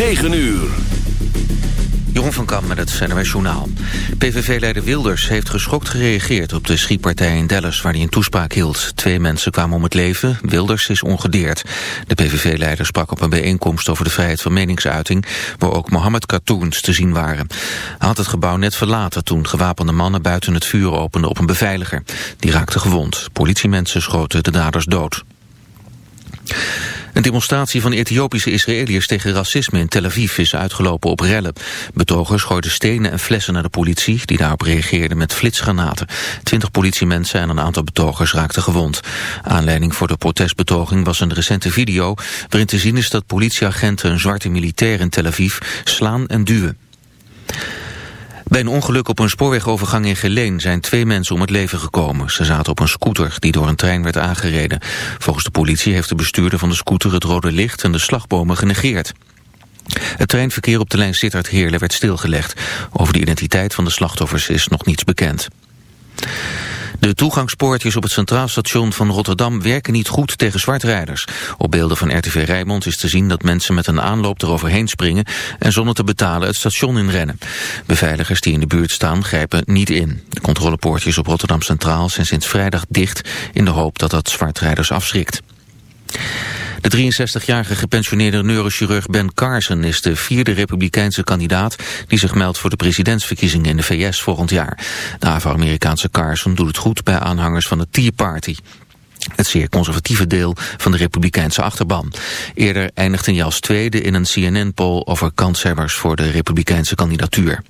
9 uur. Jeroen van Kam met het NWS Journaal. PVV-leider Wilders heeft geschokt gereageerd op de schietpartij in Dallas... waar hij een toespraak hield. Twee mensen kwamen om het leven, Wilders is ongedeerd. De PVV-leider sprak op een bijeenkomst over de vrijheid van meningsuiting... waar ook Mohammed cartoons te zien waren. Hij had het gebouw net verlaten toen gewapende mannen buiten het vuur openden op een beveiliger. Die raakte gewond. Politiemensen schoten de daders dood. Een demonstratie van Ethiopische Israëliërs tegen racisme in Tel Aviv is uitgelopen op rellen. Betogers gooiden stenen en flessen naar de politie, die daarop reageerde met flitsgranaten. Twintig politiemensen en een aantal betogers raakten gewond. Aanleiding voor de protestbetoging was een recente video waarin te zien is dat politieagenten een zwarte militair in Tel Aviv slaan en duwen. Bij een ongeluk op een spoorwegovergang in Geleen zijn twee mensen om het leven gekomen. Ze zaten op een scooter die door een trein werd aangereden. Volgens de politie heeft de bestuurder van de scooter het rode licht en de slagbomen genegeerd. Het treinverkeer op de lijn Sittard-Heerlen werd stilgelegd. Over de identiteit van de slachtoffers is nog niets bekend. De toegangspoortjes op het Centraal Station van Rotterdam werken niet goed tegen zwartrijders. Op beelden van RTV Rijnmond is te zien dat mensen met een aanloop eroverheen springen en zonder te betalen het station inrennen. Beveiligers die in de buurt staan grijpen niet in. De controlepoortjes op Rotterdam Centraal zijn sinds vrijdag dicht in de hoop dat dat zwartrijders afschrikt. De 63-jarige gepensioneerde neurochirurg Ben Carson is de vierde republikeinse kandidaat die zich meldt voor de presidentsverkiezingen in de VS volgend jaar. De Afro-Amerikaanse Carson doet het goed bij aanhangers van de Tea Party. Het zeer conservatieve deel van de republikeinse achterban. Eerder eindigde hij als tweede in een CNN-poll over kanshebbers voor de republikeinse kandidatuur.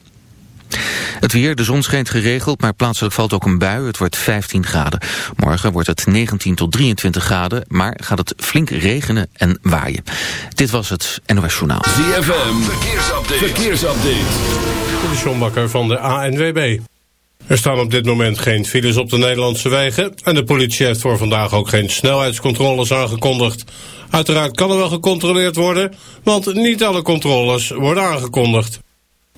Het weer, de zon schijnt geregeld, maar plaatselijk valt ook een bui. Het wordt 15 graden. Morgen wordt het 19 tot 23 graden, maar gaat het flink regenen en waaien. Dit was het NOS Journaal. ZFM, verkeersupdate. verkeersupdate. De Sjombakker van de ANWB. Er staan op dit moment geen files op de Nederlandse wegen... en de politie heeft voor vandaag ook geen snelheidscontroles aangekondigd. Uiteraard kan er wel gecontroleerd worden, want niet alle controles worden aangekondigd.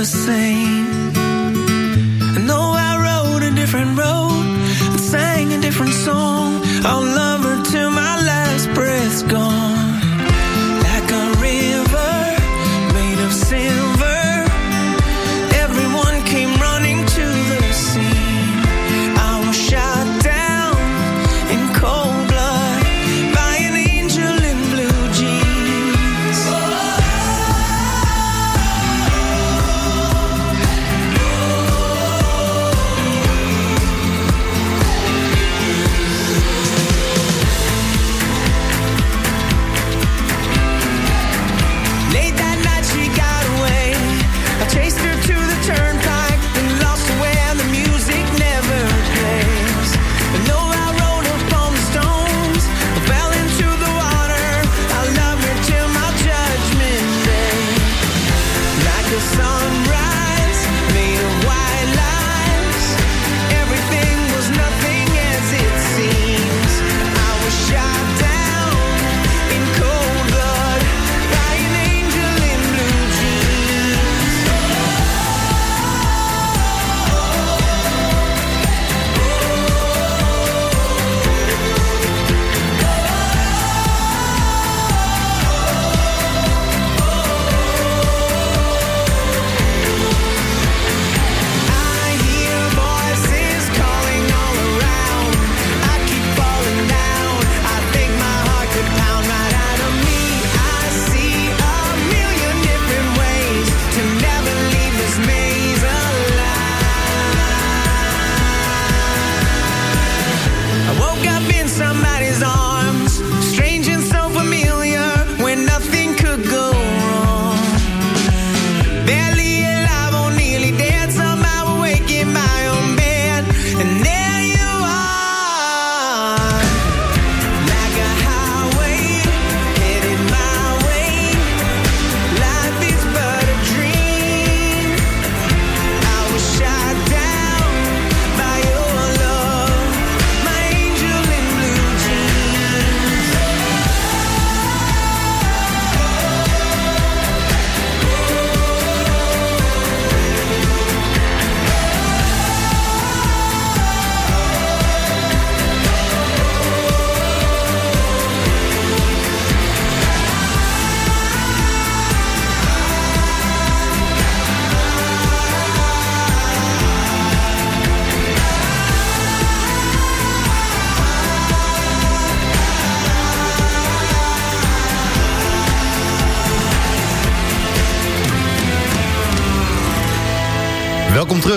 The same.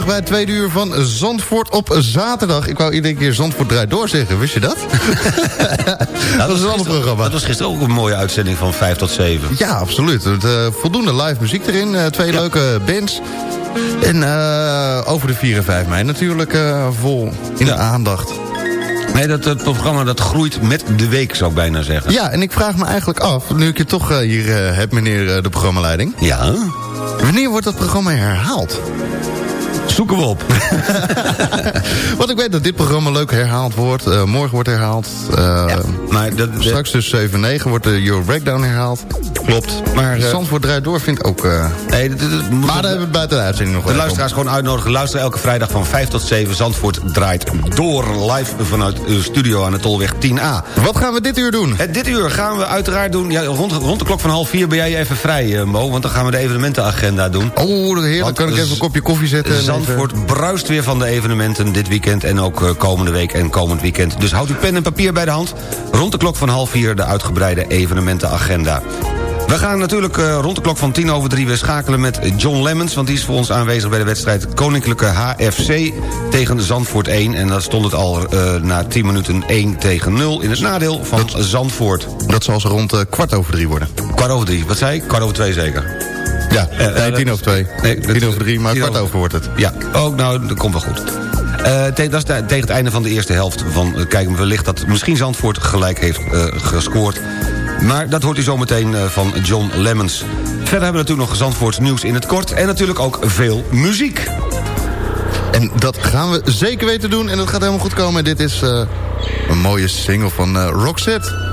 Terug bij het tweede uur van Zandvoort op zaterdag. Ik wou iedere keer Zandvoort draait door zeggen, wist je dat? dat, was een ander programma. Dat was gisteren ook een mooie uitzending van 5 tot 7. Ja, absoluut. Uh, voldoende live muziek erin, uh, twee ja. leuke bands. En uh, over de 4 en 5 mei natuurlijk vol in ja. de aandacht. Nee, dat, het programma dat groeit met de week, zou ik bijna zeggen. Ja, en ik vraag me eigenlijk af, nu ik je toch hier heb, meneer de programmaleiding. Ja? Wanneer wordt dat programma herhaald? Zoeken we op. Want ik weet dat dit programma leuk herhaald wordt. Uh, morgen wordt herhaald. Uh, ja, maar dat, straks dus 7 9 wordt de Euro Breakdown herhaald. Klopt. Maar uh, Zandvoort draait door vind ik ook... nee, dat, dat, maar daar hebben we buiten de uitzending nog De luisteraars gewoon uitnodigen. Luister elke vrijdag van 5 tot 7. Zandvoort draait door live vanuit de studio aan de Tolweg 10A. Wat gaan we dit uur doen? Het, dit uur gaan we uiteraard doen... Ja, rond, rond de klok van half vier ben jij even vrij, Mo. Want dan gaan we de evenementenagenda doen. Oh, heerlijk. Kan ik even een kopje koffie zetten? Zandvoort bruist weer van de evenementen dit weekend... en ook eh, komende week en komend weekend. Dus houd uw pen en papier bij de hand. Rond de klok van half vier de uitgebreide evenementenagenda. We gaan natuurlijk uh, rond de klok van tien over drie weer schakelen met John Lemmens... want die is voor ons aanwezig bij de wedstrijd Koninklijke HFC tegen Zandvoort 1. En dat stond het al uh, na 10 minuten 1 tegen 0 in het nadeel van dat, Zandvoort. Dat zal ze rond uh, kwart over drie worden. Kwart over drie, wat zei ik? Kwart over twee zeker. Ja, uh, nee, tien over twee. Nee, tien over drie, maar kwart over wordt het. Ja, ook nou, dat komt wel goed. Uh, te, dat is de, tegen het einde van de eerste helft van... Uh, kijken wellicht dat misschien Zandvoort gelijk heeft uh, gescoord. Maar dat hoort u zometeen van John Lemmens. Verder hebben we natuurlijk nog Zandvoorts nieuws in het kort... en natuurlijk ook veel muziek. En dat gaan we zeker weten doen en dat gaat helemaal goed komen. Dit is een mooie single van Roxette.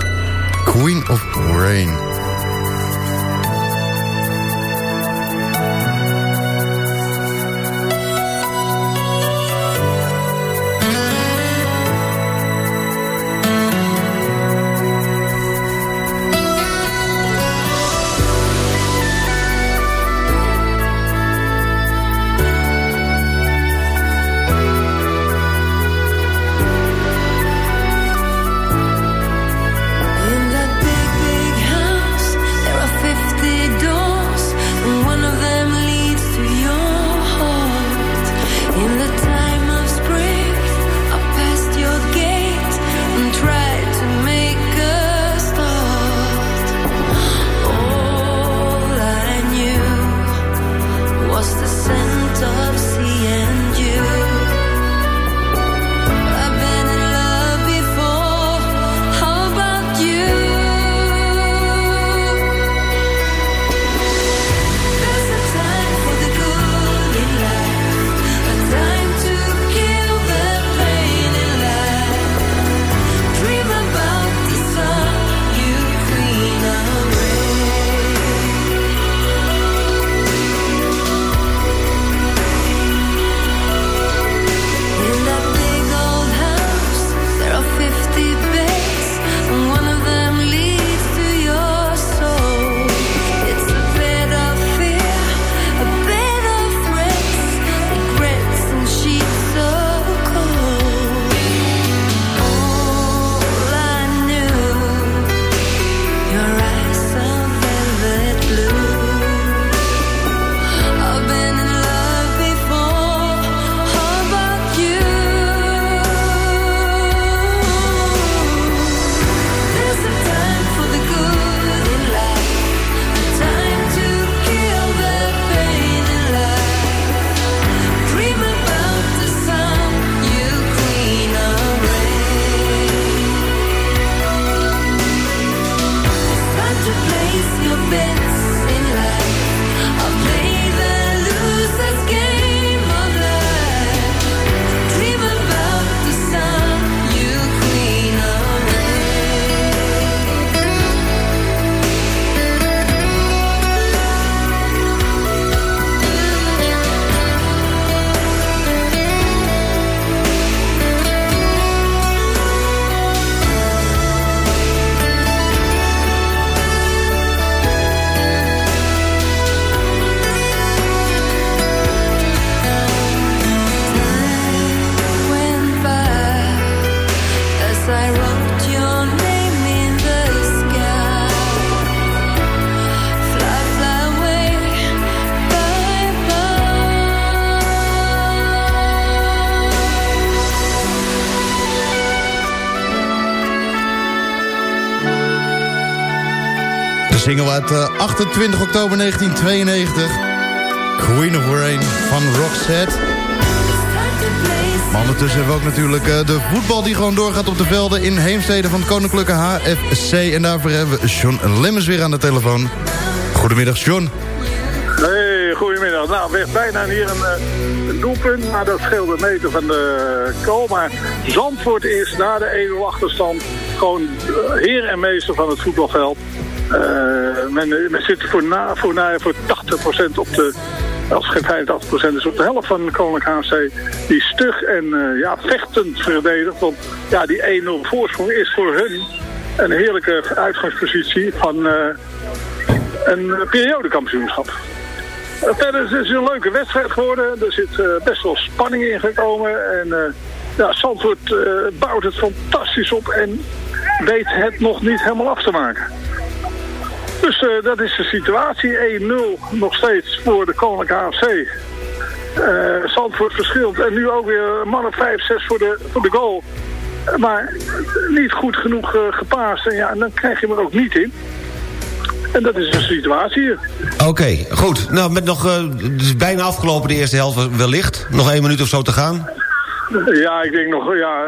Queen of Rain. 28 oktober 1992. Queen of Rain van Roxette. Maar ondertussen hebben we ook natuurlijk uh, de voetbal die gewoon doorgaat op de velden... in Heemstede van het Koninklijke HFC. En daarvoor hebben we John Lemmens weer aan de telefoon. Goedemiddag, John. Hey, goedemiddag. Nou, bijna hier een, uh, een doelpunt, maar dat scheelde meter van de kool. Maar Zandvoort is na de 1-0 achterstand gewoon heer en meester van het voetbalveld. Uh, men, men zit voor, na, voor, na, voor 80% op de, als geen 85% is, op de helft van de Koninklijke HC. Die stug en uh, ja, vechtend verdedigt. Want ja, die 1-0 voorsprong is voor hun een heerlijke uitgangspositie van uh, een periodekampioenschap. Uh, verder is het een leuke wedstrijd geworden. Er zit best wel spanning in gekomen. En ja, Zandvoort bouwt het fantastisch op en weet het nog niet helemaal af te maken. Dus uh, dat is de situatie. 1-0 nog steeds voor de Koninklijke AFC. Uh, Zandvoort verschilt. En nu ook weer mannen 5-6 voor de, voor de goal. Uh, maar niet goed genoeg gepaast. En ja, dan krijg je hem er ook niet in. En dat is de situatie hier. Oké, goed. Nou, met nog, is bijna afgelopen de eerste helft wellicht. Nog één minuut of zo te gaan. Ja, ik denk nog ja,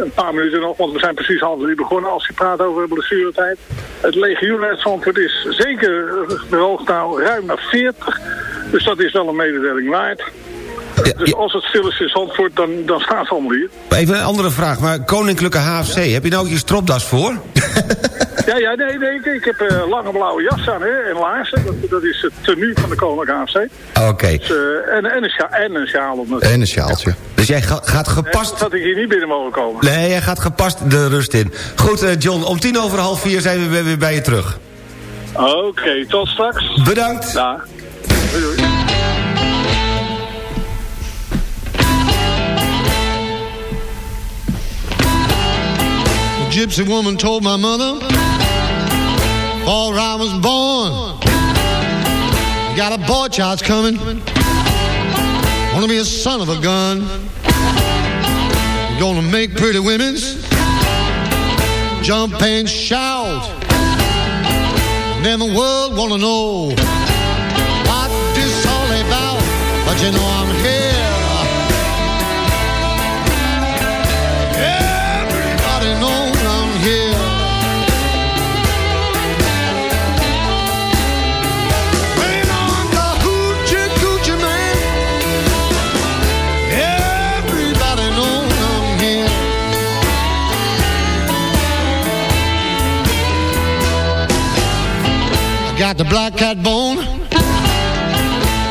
een paar minuten nog, want we zijn precies half drie begonnen als je praat over blessuretijd. Het legioen uit Zandvoort is zeker verhoogd nou ruim naar 40, dus dat is wel een mededeling waard. Ja, dus als het stil is in Zandvoort, dan, dan staat ze allemaal hier. Even een andere vraag, maar Koninklijke HFC, heb je nou ook je stropdas voor? ja, ja, nee, nee, ik heb een uh, lange blauwe jas aan hè, en laarzen. Dat, dat is het tenue van de Koninklijke HFC. Oké. Okay. Dus, uh, en, en, een sjaal, en een sjaal. En een sjaaltje. Ja. Dus jij ga, gaat gepast... Dat ik hier niet binnen mogen komen. Nee, jij gaat gepast de rust in. Goed, uh, John, om tien over half vier zijn we weer bij je terug. Oké, okay, tot straks. Bedankt. Ja. Doei, doei. Gypsy woman told my mother before I was born. Got a boy child's coming. Wanna be a son of a gun. Gonna make pretty women's jump and shout. Then the world wanna know what this all about. But you know I'm here. Got the black cat bone.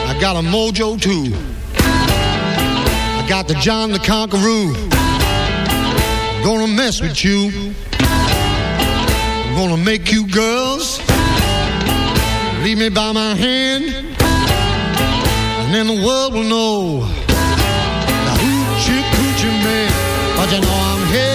I got a mojo too. I got the John the Conqueror. Gonna mess with you. I'm gonna make you girls leave me by my hand, and then the world will know the hoochie coochie man. But you know I'm here.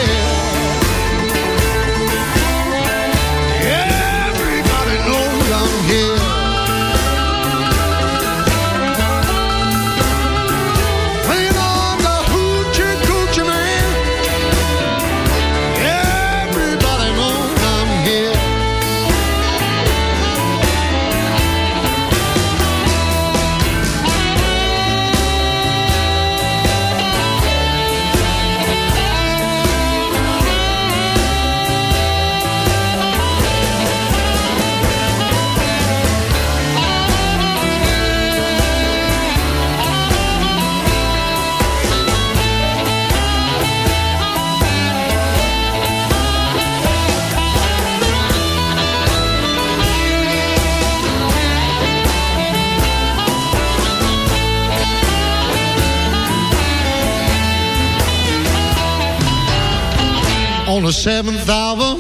On the seventh hour,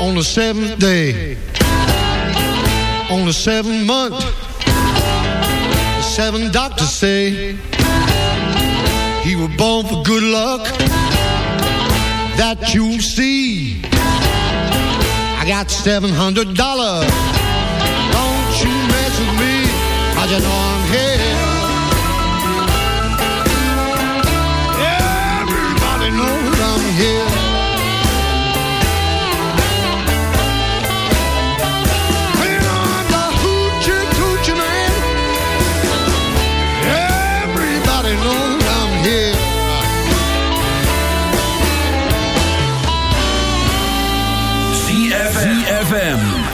on the seventh day, on the seventh month, the seven doctors say he was born for good luck. That you'll see. I got seven hundred dollars. Don't you mess with me, 'cause you know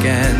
again.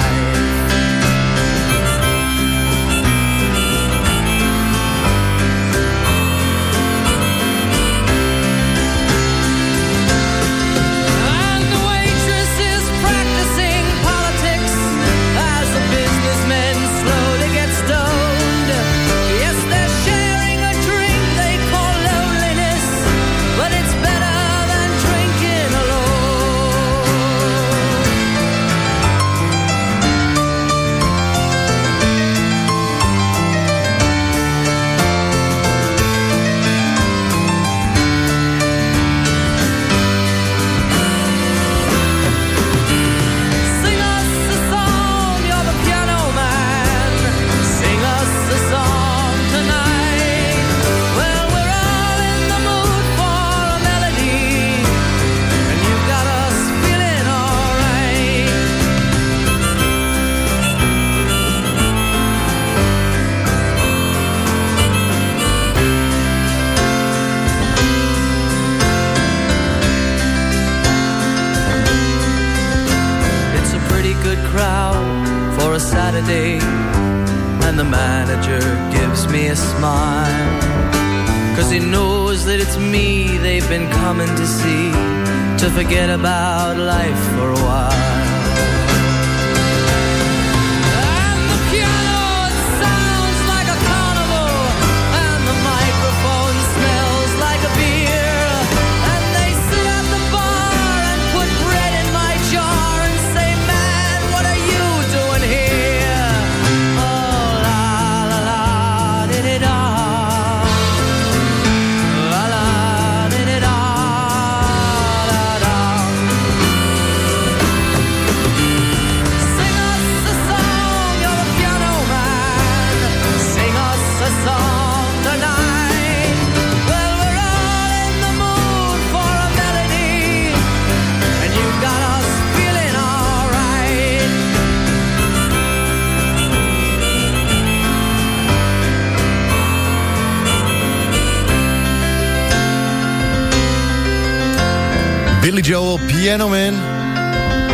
Piano Man.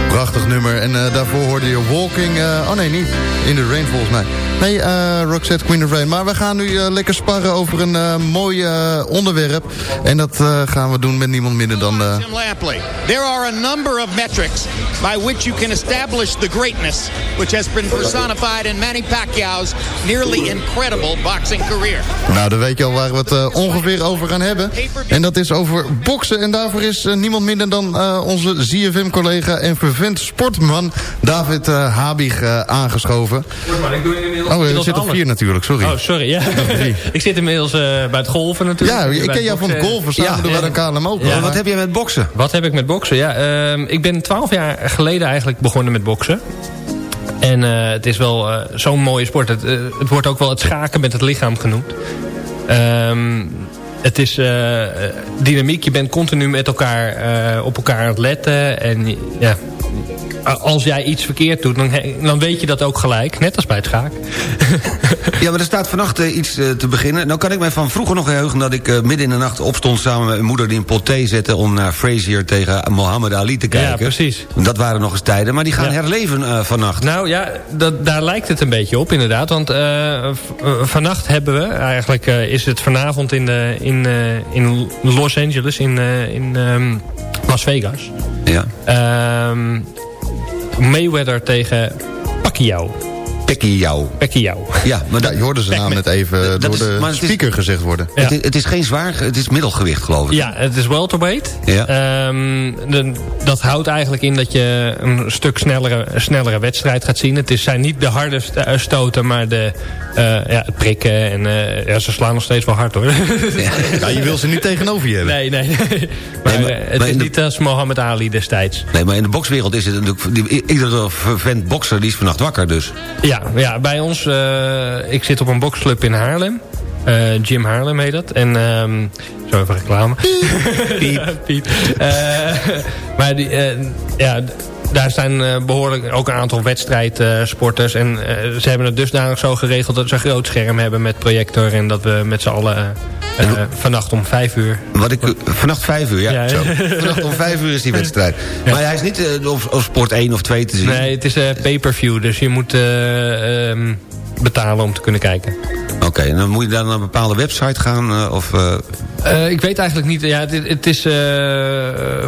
Prachtig nummer. En uh, daarvoor hoorde je Walking... Uh, oh nee, niet. In the Rain volgens mij. Nee, uh, Roxette, Queen of Rain. Maar we gaan nu lekker sparren over een mooi onderwerp. En dat gaan we doen met niemand minder dan... Tim Lampley. There are a number of metrics by which you can establish the greatness... which has been personified in Manny Pacquiao's nearly incredible boxing career. Nou, dan weet je al waar we het ongeveer over gaan hebben. En dat is over boksen. En daarvoor is niemand minder dan onze ZFM-collega en vervent sportman David uh, Habig uh, aangeschoven. ik doe inmiddels oh, je zit op vier natuurlijk, sorry. Oh, sorry, ja. ik zit inmiddels uh, bij het golven natuurlijk. Ja, ik ken jou van het golven, samen ja, doen we een KLM ook. Ja, wat heb jij met boksen? Wat heb ik met boksen? Ja, ehm, ik ben twaalf jaar geleden eigenlijk begonnen met boksen. En het is wel zo'n mooie sport. Het, het, wordt ook wel het schaken met het lichaam genoemd. Um, het is uh, dynamiek. Je bent continu met elkaar uh, op elkaar aan het letten. En ja, als jij iets verkeerd doet, dan, dan weet je dat ook gelijk. Net als bij het schaak. ja, maar er staat vannacht uh, iets uh, te beginnen. Nou kan ik mij van vroeger nog heugen dat ik uh, midden in de nacht opstond... samen met mijn moeder die een pot thee zette... om naar Frazier tegen Mohammed Ali te kijken. Ja, precies. Dat waren nog eens tijden. Maar die gaan ja. herleven vannacht. Nou ja, dat, daar lijkt het een beetje op inderdaad. Want vannacht hebben we... Eigenlijk is het vanavond in, de, in, in Los Angeles, in, in um, Las Vegas. Ja. Um, Mayweather tegen Pacquiao. Pacquiao. Pacquiao. Ja, maar ja, je hoorde zijn naam net even door is, de speaker is, gezegd worden. Ja. Het, is, het, is, geen zwaar, het is middelgewicht geloof ik. Ja, het is welterweight. Ja. Um, de, dat houdt eigenlijk in dat je een stuk snellere, snellere wedstrijd gaat zien. Het is, zijn niet de harde stoten, maar de, uh, ja, het prikken. En uh, ja, ze slaan nog steeds wel hard hoor. Ja. ja, je wil ze niet tegenover je hebben. Nee, nee. nee. Maar, nee, maar het maar is niet als Mohammed Ali destijds. Nee, maar in de bokswereld is het natuurlijk... Iedere vent bokser die is vannacht wakker dus. Ja, ja bij ons... Uh, ik zit op een boksclub in Haarlem. Uh, Jim Haarlem heet dat. En um, zo even reclame. Piep. Piep. Uh, maar die, ja, daar zijn behoorlijk ook een aantal wedstrijdsporters. en ze hebben het dusdanig zo geregeld dat ze een groot scherm hebben met projector. En dat we met z'n allen uh, vannacht om vijf uur. Wat ik, vannacht vijf uur, ja. ja. Zo. vannacht om vijf uur is die wedstrijd. Ja. Maar hij is niet uh, op, op, sport 1 of 2 te zien. Nee, het is uh, pay-per-view. Dus je moet um, betalen om te kunnen kijken. Oké, okay, en dan moet je dan naar een bepaalde website gaan? of, ik weet eigenlijk niet. Ja, het, het is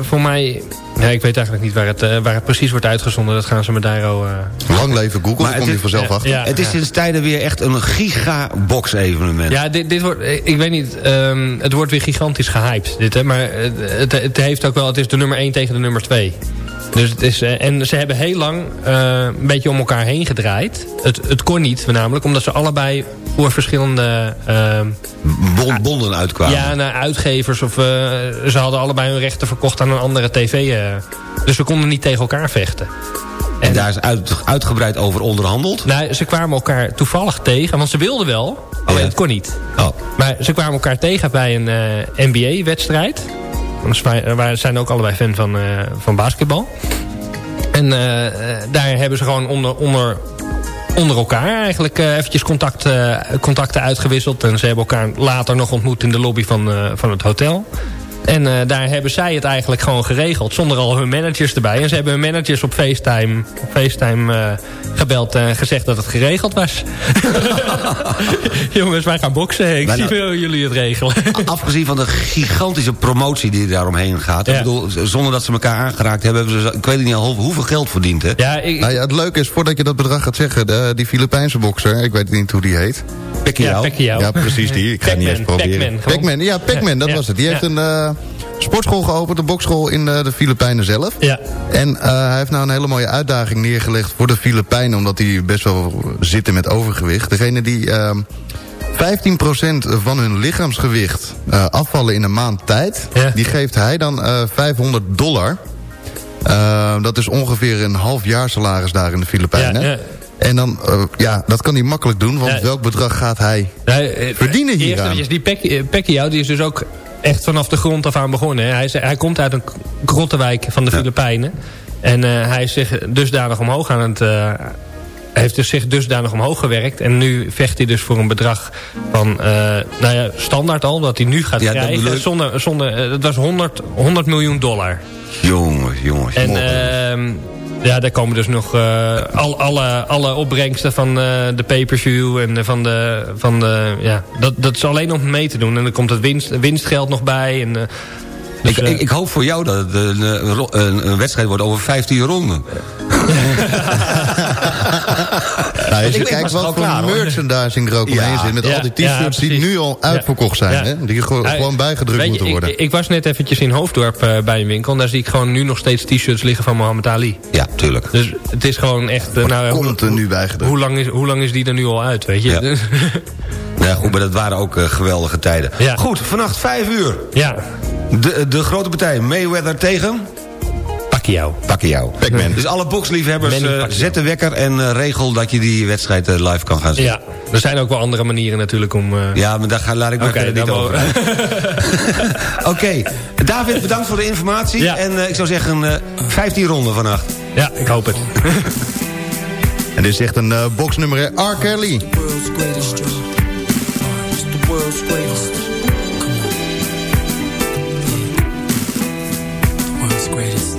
voor mij ja, ik weet eigenlijk niet waar het, uh, waar het precies wordt uitgezonden. Dat gaan ze me daar al... Uh... Lang leven Google, daar kom je vanzelf ja, achter. Ja, het is sinds tijden weer echt een gigabox evenement. Ja, dit, dit wordt... Ik weet niet, um, het wordt weer gigantisch gehyped, dit, hè. Maar het, het, heeft ook wel... Het is de nummer 1 tegen de nummer 2. Dus het is, uh, en ze hebben heel lang uh, een beetje om elkaar heen gedraaid. Het, het kon niet, namelijk omdat ze allebei voor verschillende... Uh, Bon, bonden uitkwamen. Ja, naar uitgevers. Of, uh, ze hadden allebei hun rechten verkocht aan een andere tv. dus ze konden niet tegen elkaar vechten. En, en daar is uit, uitgebreid over onderhandeld? Nou, ze kwamen elkaar toevallig tegen. Want ze wilden wel, alleen ja. het kon niet. Oh. Maar ze kwamen elkaar tegen bij een NBA-wedstrijd. We zijn ook allebei fan van, uh, van basketbal. En uh, daar hebben ze gewoon onder, onder, onder elkaar eigenlijk eventjes contact, contacten uitgewisseld. En ze hebben elkaar later nog ontmoet in de lobby van, van het hotel. En uh, daar hebben zij het eigenlijk gewoon geregeld. Zonder al hun managers erbij. En ze hebben hun managers op FaceTime, op FaceTime uh, gebeld en gezegd dat het geregeld was. Jongens, wij gaan boksen. Ik Bijna, zie wel jullie het regelen. afgezien van de gigantische promotie die daaromheen gaat. Ja. Ik bedoel, zonder dat ze elkaar aangeraakt hebben. hebben ze, ik weet niet al hoeveel geld verdiend. Hè? Ja, ik, nou ja, het leuke is, voordat je dat bedrag gaat zeggen. De, die Filipijnse bokser, ik weet niet hoe die heet. Pacquiao. Ja, ja, precies die. Ik ga niet eens proberen. Pac-Man, ja, Pac-Man, dat was het. Die heeft een... Uh, sportschool geopend, een bokschool in de, de Filipijnen zelf. Ja. En uh, hij heeft nou een hele mooie uitdaging neergelegd voor de Filipijnen... omdat die best wel zitten met overgewicht. Degene die uh, 15% van hun lichaamsgewicht uh, afvallen in een maand tijd... Ja. die geeft hij dan 500 dollar... Dat is ongeveer een half jaar salaris daar in de Filipijnen. Ja, ja. En dan, uh, ja, dat kan hij makkelijk doen. Want Ja. welk bedrag gaat hij verdienen eventjes, die Pacquiao, Pacquiao, die is dus ook echt vanaf de grond af aan begonnen. hè. Hij, is, hij komt uit een grottenwijk van de Filipijnen. En uh, hij is zich dusdanig omhoog aan het... Uh, heeft dus zich dusdanig omhoog gewerkt. En nu vecht hij dus voor een bedrag van... Uh, nou ja, standaard al, dat hij nu gaat Ja, dat krijgen. ik. Zonder, zonder, dat was 100, 100 miljoen dollar. Jongens, jongens. En ehm, ja, daar komen dus nog eh, al, alle, alle opbrengsten van eh, de pay-per-view en eh, van de... Van de ja, dat, dat is alleen om mee te doen. En dan komt het winst, winstgeld nog bij. En, dus, ik, ik, ik hoop voor jou dat het een, een wedstrijd wordt over 15 ronden. Nou, als je kijkt wat voor klaar, merchandising er ook omheen zit... met al die t-shirts die nu al uitverkocht zijn... Hè? die gewoon, Eh, gewoon bijgedrukt moeten worden. Ik, ik was net eventjes in Hoofddorp eh, bij een winkel... en daar zie ik gewoon nu nog steeds t-shirts liggen van Mohammed Ali. Ja, tuurlijk. Dus het is gewoon echt... eh, nou, hoe- komt er nu bijgedrukt? Hoe lang, is, hoe lang is die er nu al uit, weet je? Ja. Dus- Ja, goed, maar dat waren ook eh, geweldige tijden. Ja. Goed, vannacht 5 uur. ja, De, de grote partij Mayweather tegen... Pacquiao. Pacquiao. Pac-Man. Dus alle boxliefhebbers, Manny eh, zet de wekker en eh, regel dat je die wedstrijd eh, live kan gaan zien. Ja, er zijn ook wel andere manieren natuurlijk om... eh, Ja, maar daar ga, laat ik maar niet over. Oké, David, bedankt voor de informatie. Ja. En eh, ik zou zeggen, eh 15 ronden vannacht. Ja, ik hoop het. En dit is echt een boxnummer? R. Kelly. greatest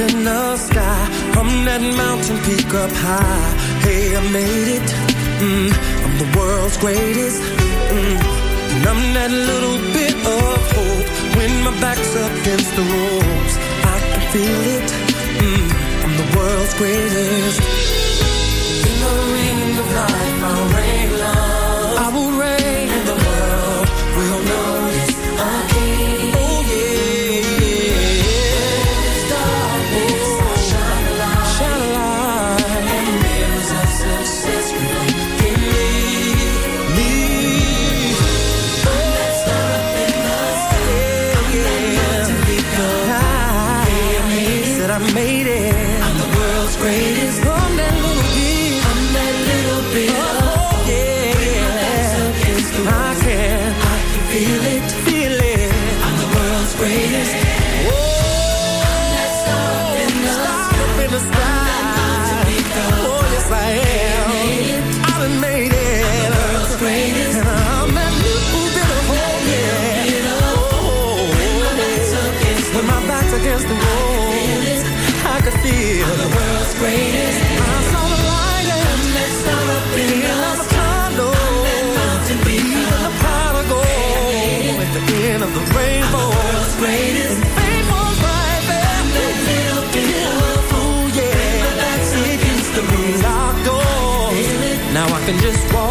in the sky. I'm that mountain peak up high. Hey, I made it. Mm, I'm the world's greatest. Mm, and I'm that little bit of hope when my back's up against the ropes. I can feel it. Mm, I'm the world's greatest. In the ring of life, feel it. Feel it. I'm the world's greatest. Whoa. I'm the sky. The. Oh, yes, I am. I made it. I'm the world's greatest. And I'm that when my against the wall, I could feel I'm the world's greatest. Can just walk.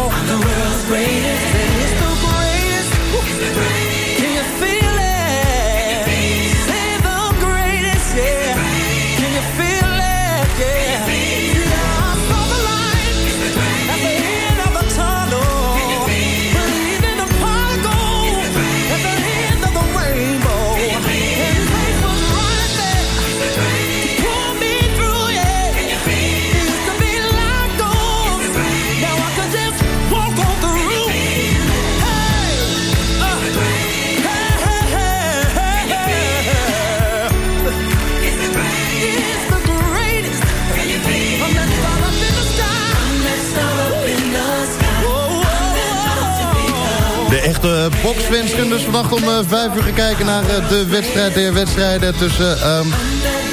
Echte boxfans kunnen dus vannacht om uh, 5 uur gaan kijken naar uh, de wedstrijd der wedstrijden tussen um,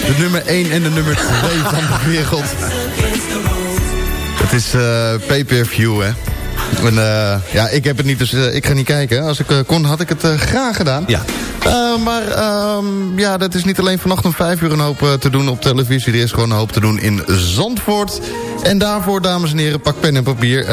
de nummer 1 en de nummer 2 van de wereld. Het is uh, pay-per-view, hè. En, uh, ja, ik heb het niet, dus uh, ik ga niet kijken. Als ik uh, kon, had ik het graag gedaan. Ja. maar um, ja, dat is niet alleen vannacht om vijf uur een hoop te doen op televisie. Er is gewoon een hoop te doen in Zandvoort. En daarvoor, dames en heren, pak pen en papier.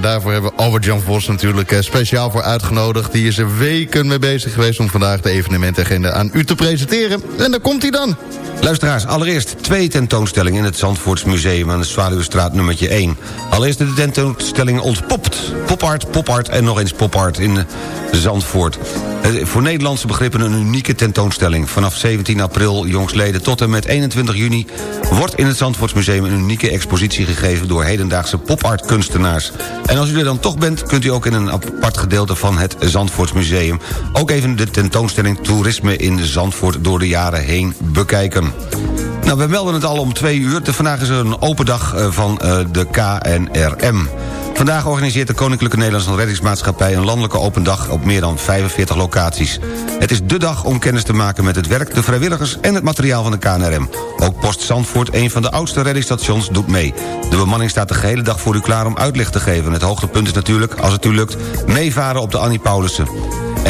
daarvoor hebben we Albert-Jan Vos natuurlijk speciaal voor uitgenodigd. Die is er weken mee bezig geweest om vandaag de evenementagenda aan u te presenteren. En daar komt hij dan. Luisteraars, allereerst twee tentoonstellingen in het Zandvoorts Museum aan de Zwaluwestraat nummertje 1. Allereerst de tentoonstelling Ontpopt. Popart, popart en nog eens popart in Zandvoort. Eh, voor Nederlandse begrippen een unieke tentoonstelling. Vanaf 17 april jongsleden tot en met 21 juni... wordt in het Zandvoortsmuseum een unieke expositie gegeven... door hedendaagse popart kunstenaars. En als u er dan toch bent, kunt u ook in een apart gedeelte van het Zandvoortsmuseum... ook even de tentoonstelling Toerisme in Zandvoort door de jaren heen bekijken. Nou, we melden het al om twee uur. Vandaag is er een open dag eh, van eh, de KNRM. Vandaag organiseert de Koninklijke Nederlandse Reddingsmaatschappij... een landelijke open dag op meer dan 45 locaties. Het is de dag om kennis te maken met het werk, de vrijwilligers... en het materiaal van de KNRM. Ook Post Zandvoort, een van de oudste reddingsstations, doet mee. De bemanning staat de gehele dag voor u klaar om uitleg te geven. Het hoogtepunt is natuurlijk, als het u lukt... meevaren op de Annie Paulussen.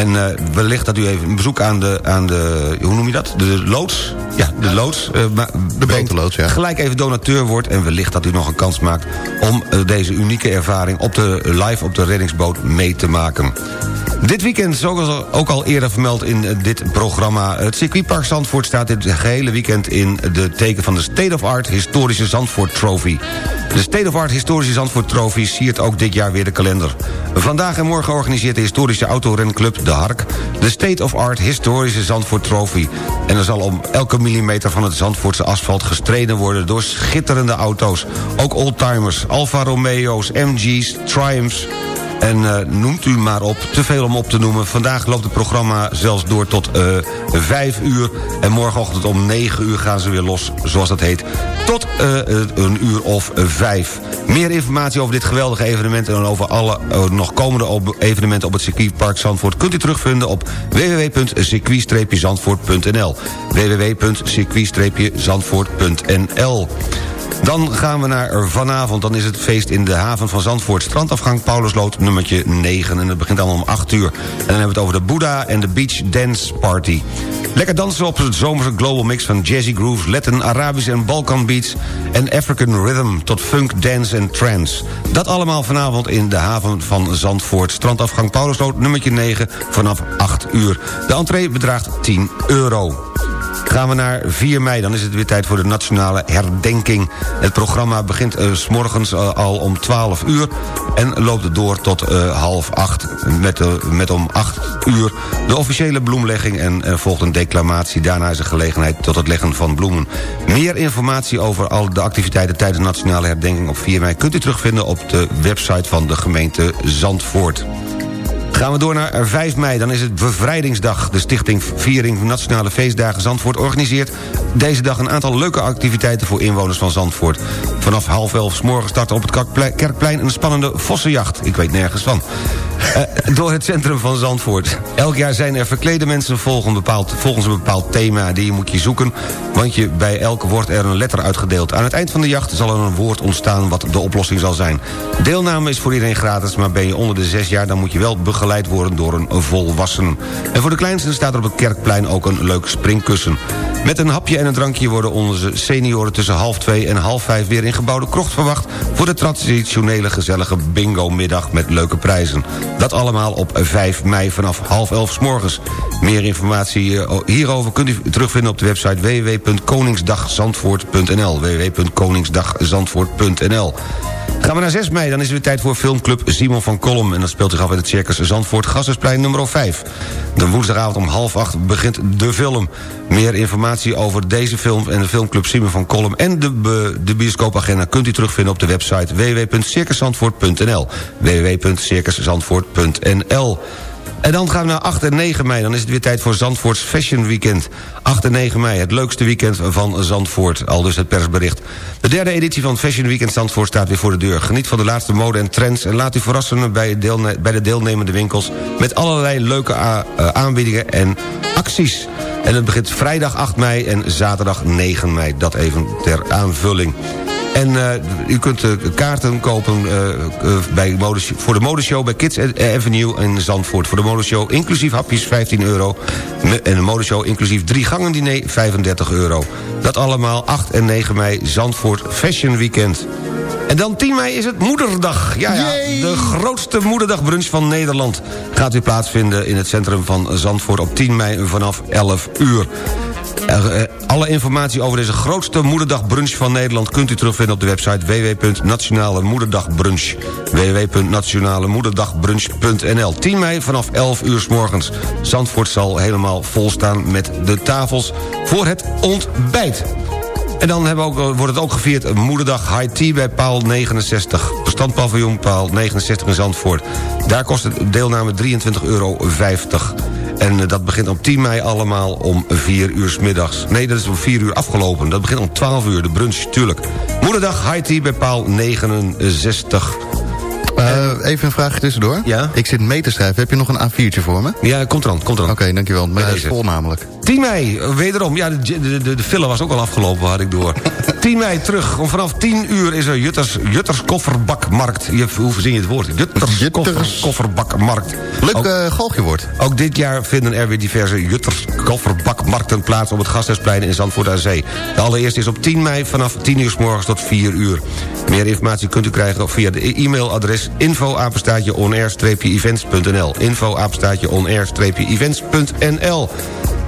En uh, wellicht dat u even een bezoek aan de, aan de hoe noem je dat? De loods? Ja, de loods. Uh, de ja. Gelijk even donateur wordt en wellicht dat u nog een kans maakt... om uh, deze unieke ervaring op de, live op de reddingsboot mee te maken. Dit weekend, zoals ook al eerder vermeld in dit programma... het circuitpark Zandvoort staat dit gehele weekend... in de teken van de State of Art Historische Zandvoort Trophy. De State of Art Historische Zandvoort Trophy siert ook dit jaar weer de kalender. Vandaag en morgen organiseert de historische autorenclub De Hark... de State of Art Historische Zandvoort Trophy. En er zal om elke millimeter van het Zandvoortse asfalt gestreden worden... door schitterende auto's. Ook oldtimers, Alfa Romeo's, MG's, Triumphs en uh, noemt u maar op, te veel om op te noemen. Vandaag loopt het programma zelfs door tot uh, 5 uur. En morgenochtend om 9 uur gaan ze weer los, zoals dat heet. Tot uh, een uur of 5. Meer informatie over dit geweldige evenement... en over alle nog komende evenementen op het circuitpark Zandvoort... kunt u terugvinden op www.circuit-zandvoort.nl www.circuit-zandvoort.nl dan gaan we naar vanavond. Dan is het feest in de haven van Zandvoort. Strandafgang Paulusloot nummertje 9. En het begint allemaal om 8 uur. En dan hebben we het over de Buddha en de Beach Dance Party. Lekker dansen op het zomerse global mix van jazzy grooves... Latin, Arabisch en Balkan beats... en African rhythm tot funk, dance en trance. Dat allemaal vanavond in de haven van Zandvoort. Strandafgang Paulusloot nummertje 9 vanaf 8 uur. De entree bedraagt 10 euro. Gaan we naar 4 mei, dan is het weer tijd voor de nationale herdenking. Het programma begint uh, s morgens uh, al om 12 uur... en loopt door tot uh, half 8 met, met om 8 uur de officiële bloemlegging... en er volgt een declamatie. Daarna is er gelegenheid tot het leggen van bloemen. Meer informatie over al de activiteiten tijdens de nationale herdenking op 4 mei... kunt u terugvinden op de website van de gemeente Zandvoort. Gaan we door naar 5 mei, dan is het Bevrijdingsdag. De stichting Viering Nationale Feestdagen Zandvoort organiseert deze dag een aantal leuke activiteiten voor inwoners van Zandvoort. Vanaf half elf s morgen starten op het Kerkplein een spannende vossenjacht. Ik weet nergens van. Uh, door het centrum van Zandvoort. Elk jaar zijn er verklede mensen volgens een, bepaald, volgens een bepaald thema... die je moet je zoeken, want je, bij elk wordt er een letter uitgedeeld. Aan het eind van de jacht zal er een woord ontstaan wat de oplossing zal zijn. Deelname is voor iedereen gratis, maar ben je onder de zes jaar... dan moet je wel begeleid worden door een volwassen. En voor de kleinsten staat er op het Kerkplein ook een leuk springkussen. Met een hapje en een drankje worden onze senioren tussen half twee en half vijf... weer in gebouwde krocht verwacht voor de traditionele gezellige bingo-middag met leuke prijzen. Dat allemaal op 5 mei vanaf half elf morgens. Meer informatie eh, hierover kunt u terugvinden op de website www.koningsdagzandvoort.nl www.koningsdagzandvoort.nl Gaan we naar 6 mei, dan is het weer tijd voor filmclub Simon van Kolm... en dat speelt zich af in het Circus Zandvoort, Gassersplein nummer 5. De woensdagavond om half acht begint de film. Meer informatie over deze film en de filmclub Simon van Kolm... en de, de bioscoopagenda kunt u terugvinden op de website www.circuszandvoort.nl www.circuszandvoort.nl En dan gaan we naar 8 en 9 mei. Dan is het weer tijd voor Zandvoorts Fashion Weekend. 8 en 9 mei, het leukste weekend van Zandvoort. Al dus het persbericht. De derde editie van Fashion Weekend Zandvoort staat weer voor de deur. Geniet van de laatste mode en trends... en laat u verrassen bij, bij de deelnemende winkels... met allerlei leuke eh, aanbiedingen en acties. En het begint vrijdag 8 mei en zaterdag 9 mei. Dat even ter aanvulling. En uh, u kunt uh, kaarten kopen uh, bij modeshow, voor de modeshow bij Kids Avenue in Zandvoort. Voor de modeshow inclusief hapjes 15 euro. En de modeshow inclusief drie gangen diner 35 euro. Dat allemaal 8 en 9 mei Zandvoort Fashion Weekend. En dan 10 mei is het Moederdag. Ja, ja, de grootste Moederdagbrunch van Nederland... gaat weer plaatsvinden in het centrum van Zandvoort op 10 mei vanaf 11 uur. Uh, alle informatie over deze grootste moederdagbrunch van Nederland... kunt u terugvinden op de website www.nationalemoederdagbrunch. www.nationalemoederdagbrunch.nl 10 mei vanaf 11 uur s morgens. Zandvoort zal helemaal vol staan met de tafels voor het ontbijt. En dan ook, wordt het ook gevierd Moederdag High Tea bij Paal 69. Bestandpaviljoen Paal 69 in Zandvoort. Daar kost het deelname 23,50 euro. En eh, dat begint op 10 mei allemaal om 4 uur s middags. Nee, dat is om 4 uur afgelopen. Dat begint om 12 uur, de brunch, tuurlijk. Moederdag High Tea bij Paal 69. Uh, even een vraag tussendoor. Ja? Ik zit mee te schrijven. Heb je nog een A4'tje voor me? Ja, komt eraan, komt eraan. Oké, okay, dankjewel. Hij is vol namelijk. 10 mei, wederom. Ja, de, de, de, de filler was ook al afgelopen, had ik door. 10 mei terug. Om vanaf 10 uur is er Jutters, Jutters Kofferbakmarkt. Je, hoe verzin je het woord? Jutters, Jutters. Kofferbakmarkt. Leuk ook, uh, Ook dit jaar vinden er weer diverse Jutters Kofferbakmarkten plaats... op het Gasthuisplein in Zandvoort aan Zee. De allereerste is op 10 mei vanaf 10 uur s morgens tot 4 uur. Meer informatie kunt u krijgen via de e-mailadres info eventsnl info eventsnl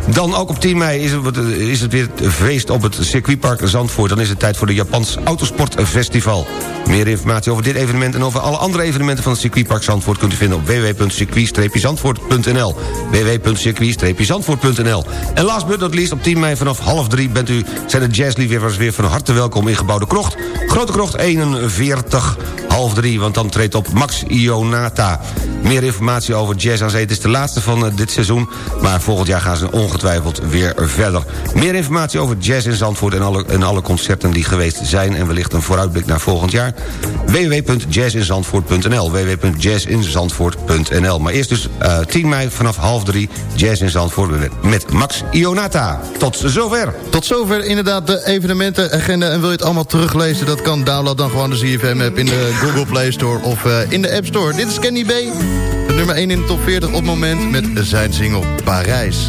dan ook op 10 mei is het, is het weer feest op het circuitpark Zandvoort. Dan is het tijd voor de Japans Autosportfestival. Meer informatie over dit evenement en over alle andere evenementen van het circuitpark Zandvoort... kunt u vinden op www.circuit-zandvoort.nl www.circuit-zandvoort.nl En last but not least, op 10 mei vanaf half drie bent u, zijn de jazzliefhebbers weer van harte welkom in gebouwde krocht. Grote krocht 41, half drie, want dan treedt op Max Ionata. Meer informatie over Jazz aan Zee. Het is de laatste van uh, dit seizoen, maar volgend jaar gaan ze ongetwijfeld weer verder. Meer informatie over Jazz in Zandvoort en alle, en alle concerten die geweest zijn... en wellicht een vooruitblik naar volgend jaar. www.jazzinzandvoort.nl www.jazzinzandvoort.nl Maar eerst dus uh, 10 mei vanaf half drie Jazz in Zandvoort met, met Max Ionata. Tot zover. Tot zover inderdaad de evenementenagenda. En wil je het allemaal teruglezen, dat kan download dan gewoon de ZFM-app... in de Google Play Store of uh, in de App Store. Dit is Kenny B. Nummer 1 in de top 40 op het moment met zijn single Parijs.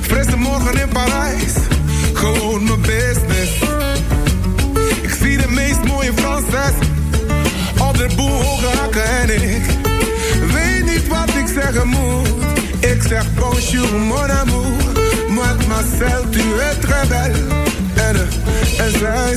Frisse morgen in Parijs, gewoon mijn business. Ik zie de meest mooie Franses, op de boel hoge hakken en ik weet niet wat ik zeggen moet. Ik zeg bonjour mon amour, mademoiselle tu es très belle. En, en zij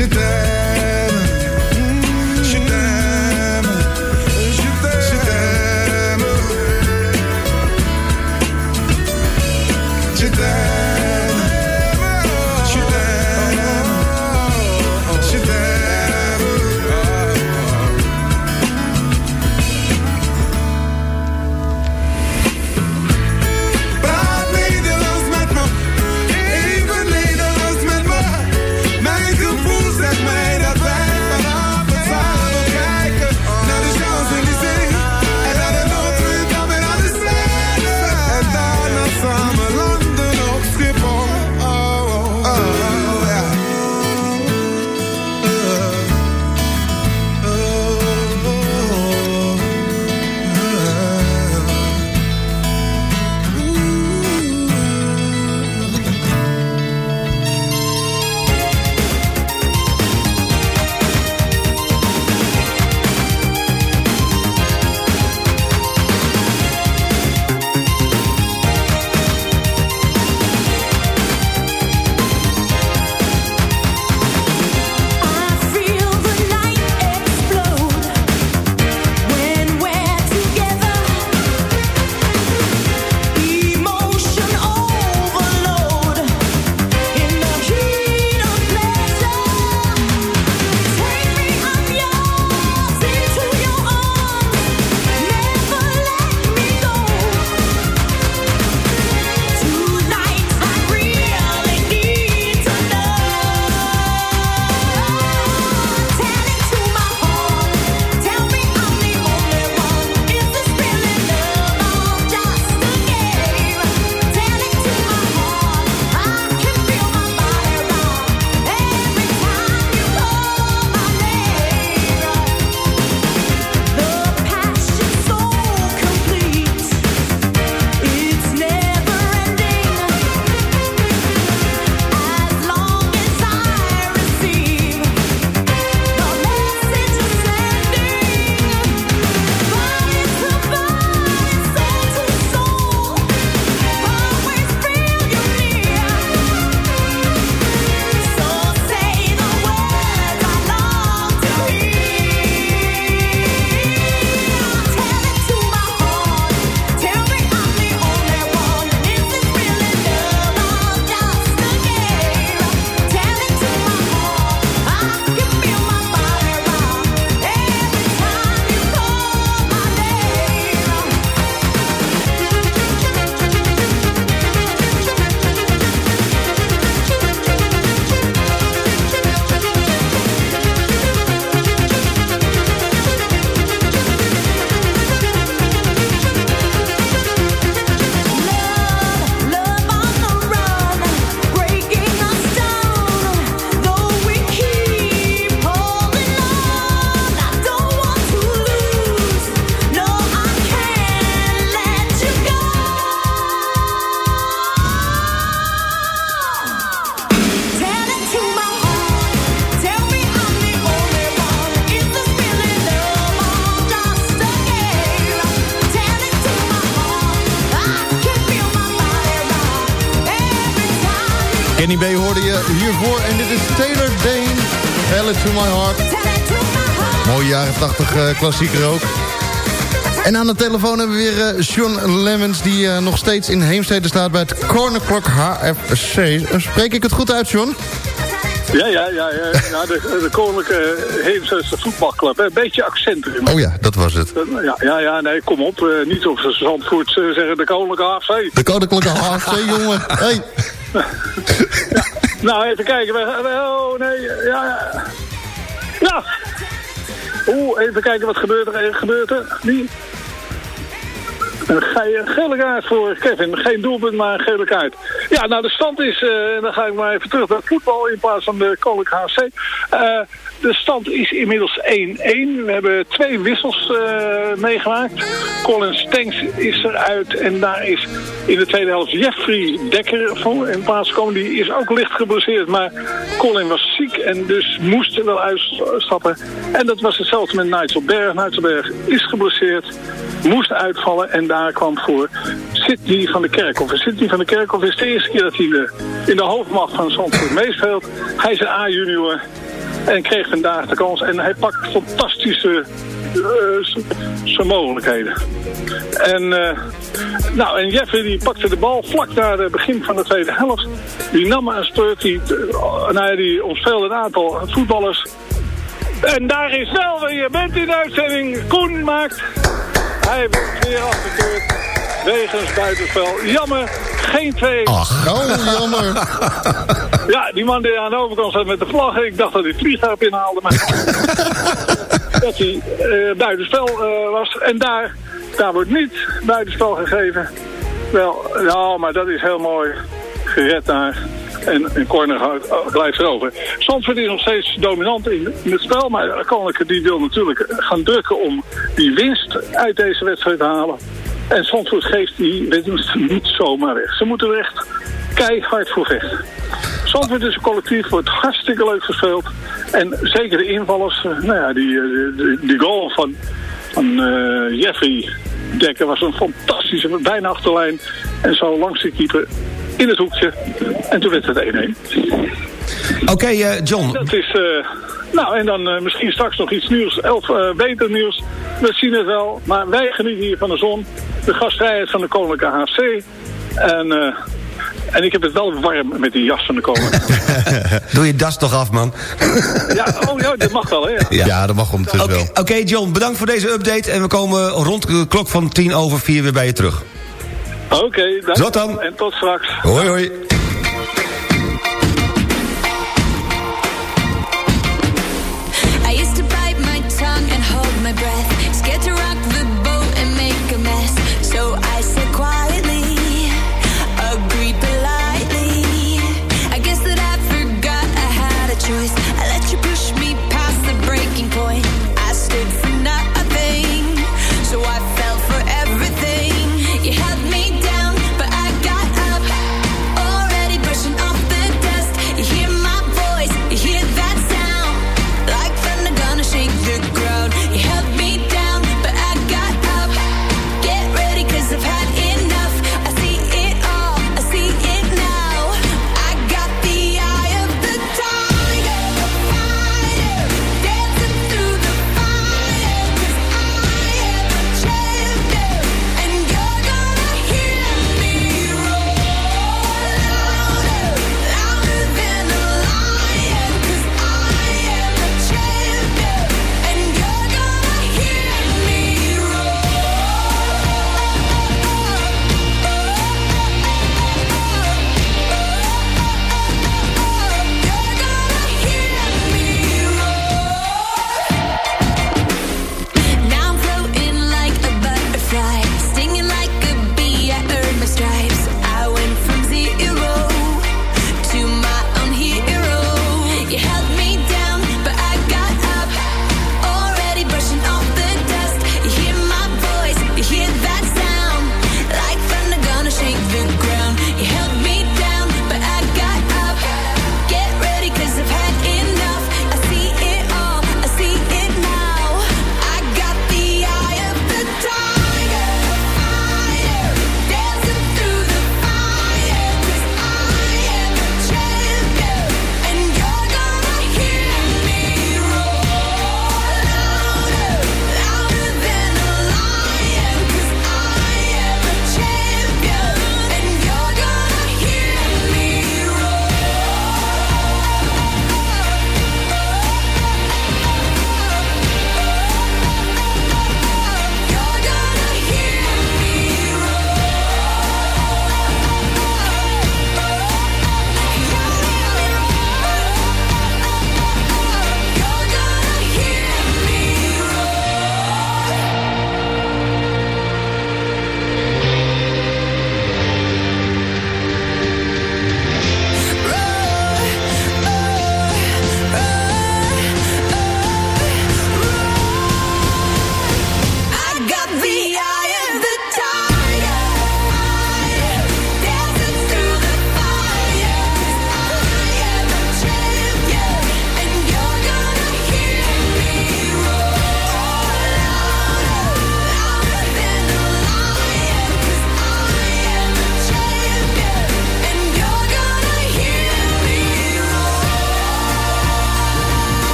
je t'aime hiervoor en dit is Taylor Dane. Tell it to my heart. Mooie jaren 80 eh, klassieker ook. En aan de telefoon hebben we weer eh John Lemmens... die eh, nog steeds in Heemstede staat bij het Corner Clock HFC. Spreek ik het goed uit, John? Ja, ja, ja, ja. ja de, de Koninklijke Heemstedse voetbalclub. Een beetje accent erin. Oh ja, dat was het. Ja, ja, ja, nee, kom op. niet op z'n Zandvoort zeggen de Koninklijke AFC. De Koninklijke HFC, jongen. Hey. Nou, even kijken. Oh, nee. Ja, ja. Ja. Oeh, even kijken wat gebeurt er. eh, Gebeurt er? Wie? Een ge- gele kaart voor Kevin. Geen doelpunt, maar een gele kaart. Ja, nou de stand is, eh, dan ga ik maar even terug naar voetbal in plaats van de Koninklijke HC. De stand is inmiddels 1-1. We hebben twee wissels eh, meegemaakt. Colin Stenks is eruit en daar is in de tweede helft Jeffrey Dekker voor in plaats gekomen. Die is ook licht geblesseerd, maar Colin was ziek en dus moest er wel uitstappen. En dat was hetzelfde met Nigel Berg. Nigel Berg is geblesseerd, moest uitvallen en daar kwam voor Sidney van der Kerkhoff. En Sidney van der Kerkhoff is de eerste keer dat hij de, in de hoofdmacht van Zandvoort meespeelt. Hij is een A-junior. En kreeg vandaag de kans. En hij pakt fantastische eh, mogelijkheden. En, eh, nou, en Jeffrey die pakte de bal vlak na het begin van de tweede helft. Die nam een spurt, die, uh, nou die omspeelde een aantal voetballers. En daar is wel weer, je bent in de uitzending, Koen maakt. Hij wordt weer afgekeurd. Wegens buitenspel. Jammer, geen twee. Ach, oh, jammer. Ja, die man die aan de overkant zat met de vlag. Ik dacht dat hij het vliegtuig inhaalde. Maar dat hij eh, buitenspel eh, was. En daar, daar wordt niet buitenspel gegeven. Wel, ja, maar dat is heel mooi gered daar. En een corner oh, blijft erover. Zandvoort is nog steeds dominant in, het spel. Maar Koninklijke die wil natuurlijk gaan drukken om die winst uit deze wedstrijd te halen. En Zandvoort geeft die winst niet zomaar weg. Ze moeten er echt keihard voor vechten. Zandvoort is een collectief, wordt hartstikke leuk gespeeld. En zeker de invallers, eh, nou ja, die, eh, die, die goal van, van eh, Jeffrey Dekker was een fantastische, bijna achterlijn. En zo langs de keeper in het hoekje. En toen werd het 1-1. Oké, eh, John. Dat is, eh, nou en dan eh, misschien straks nog iets nieuws, elf eh, beter nieuws. We zien het wel, maar wij genieten hier van de zon. De gastvrijheid van de Koninklijke HC. En, eh, en ik heb het wel warm met die jas van de Koninklijke. Doe je das toch af, man. ja, oh ja, dat mag wel, hè? Ja. Ja, dat mag ondertussen wel. Oké, John, bedankt voor deze update. En we komen rond de klok van tien over vier weer bij je terug. Oké. Tot dan. En tot straks. Hoi, hoi.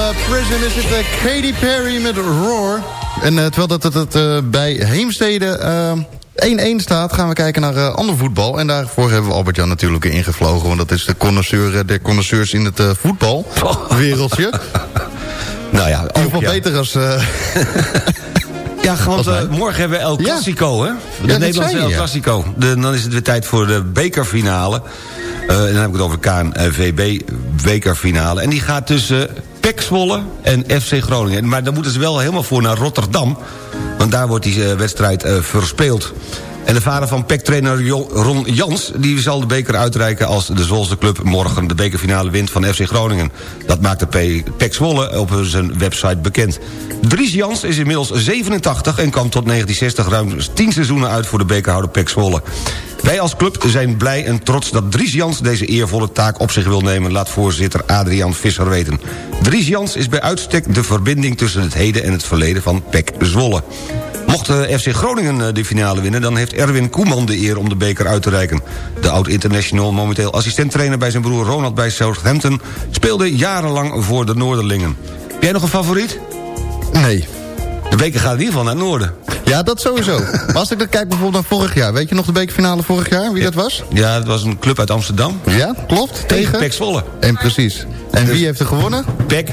Prison is het eh, Katy Perry met Roar. En eh, terwijl dat het, eh, bij Heemstede eh, 1-1 staat... gaan we kijken naar eh, ander voetbal. En daarvoor hebben we Albert-Jan natuurlijk ingevlogen... want dat is de connoisseur eh, der connoisseurs in het eh, voetbalwereldje. nou ja, in ieder geval ja. beter als... eh, Ja, want eh, morgen hebben we El Ja. Clasico, hè? De dat Nederlandse je, El ja. Clasico. De, dan is het weer tijd voor de bekerfinale. Eh, en dan heb ik het over KNVB bekerfinale. En die gaat tussen Zwolle en FC Groningen. Maar dan moeten ze wel helemaal voor naar Rotterdam. Want daar wordt die eh, wedstrijd eh, verspeeld. En de vader van PEC-trainer Ron Jans... die zal de beker uitreiken als de Zwolse club morgen... de bekerfinale wint van FC Groningen. Dat maakt de PEC Zwolle op zijn website bekend. Dries Jans is inmiddels 87 en kwam tot 1960 ruim 10 seizoenen uit... voor de bekerhouder PEC Zwolle. Wij als club zijn blij en trots dat Dries Jans deze eervolle taak op zich wil nemen... laat voorzitter Adriaan Visser weten. Dries Jans is bij uitstek de verbinding tussen het heden en het verleden van PEC Zwolle. Mocht eh, FC Groningen eh, de finale winnen... dan heeft Erwin Koeman de eer om de beker uit te reiken. De oud-international, momenteel assistenttrainer bij zijn broer Ronald bij Southampton... speelde jarenlang voor de Noorderlingen. Heb jij nog een favoriet? nee. De beker gaat in ieder geval naar het noorden. Ja, dat sowieso. Maar als ik dan kijk bijvoorbeeld naar vorig jaar... weet je nog de bekerfinale vorig jaar, wie dat was? Ja, het was een club uit Amsterdam. Ja, klopt. Tegen PEC Zwolle. En precies. En wie heeft er gewonnen? PEC.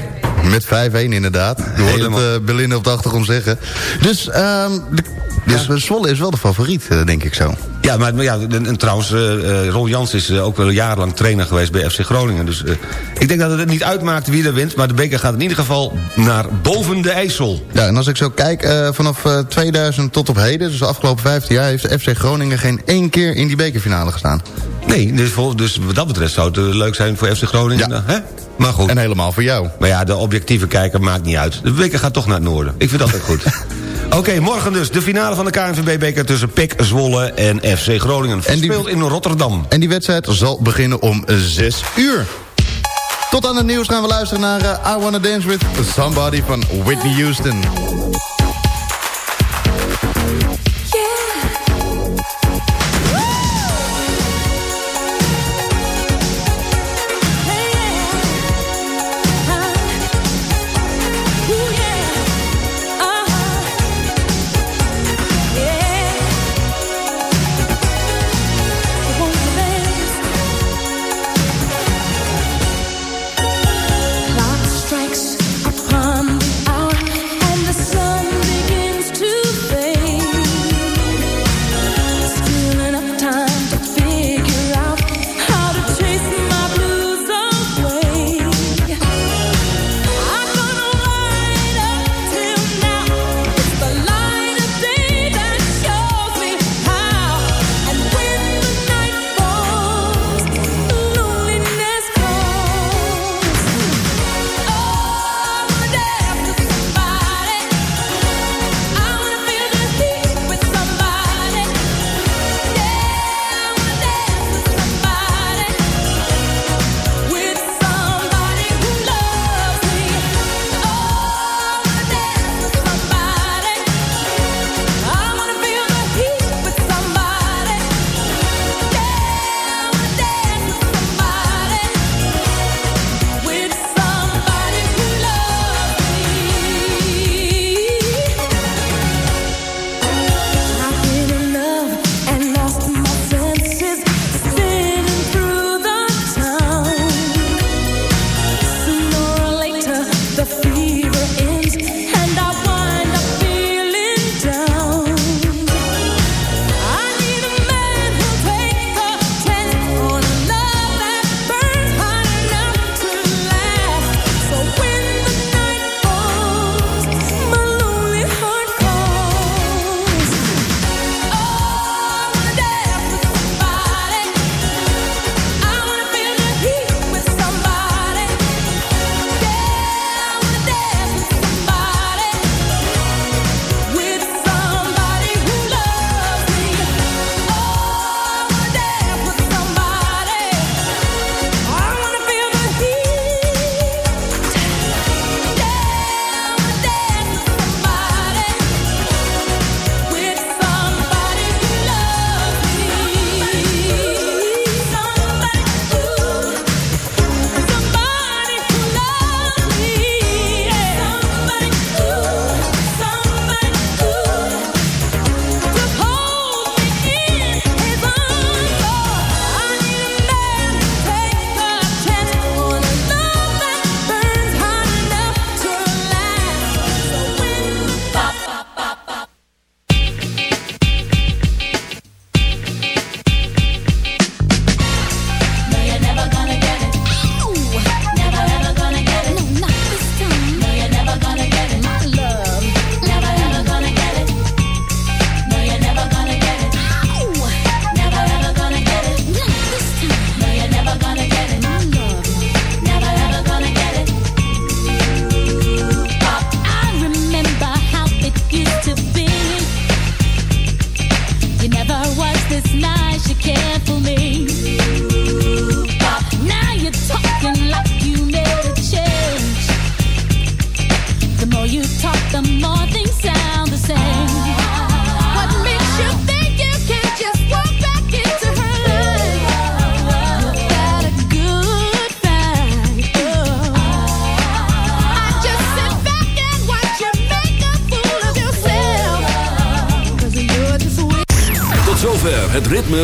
Met 5-1 inderdaad. Je hoort Helemaal. het uh, Berlin op de achtergrond zeggen. Dus, ehm de, dus eh, Zwolle is wel de favoriet, eh, denk ik zo. Ja, maar, maar ja, en, en trouwens, Ron Jans is eh, ook wel jarenlang trainer geweest bij FC Groningen. Dus ik denk dat het niet uitmaakt wie er wint... maar de beker gaat in ieder geval naar boven de IJssel. Ja, en als ik zo kijk, vanaf eh, 2000 tot op heden... dus de afgelopen 15 jaar... heeft FC Groningen geen één keer in die bekerfinale gestaan. Nee, dus, dus wat dat betreft zou het leuk zijn voor FC Groningen. Ja. Hè? Maar goed. En helemaal voor jou. Maar ja, de objectieve kijker maakt niet uit. De beker gaat toch naar het noorden. Ik vind dat ook goed. Oké, morgen dus de finale van de KNVB-beker... tussen PEC Zwolle en FC Groningen. Verspeeld in Rotterdam. En die wedstrijd zal beginnen om 6 uur. Tot aan het nieuws gaan we luisteren naar eh, I Wanna Dance With Somebody van Whitney Houston.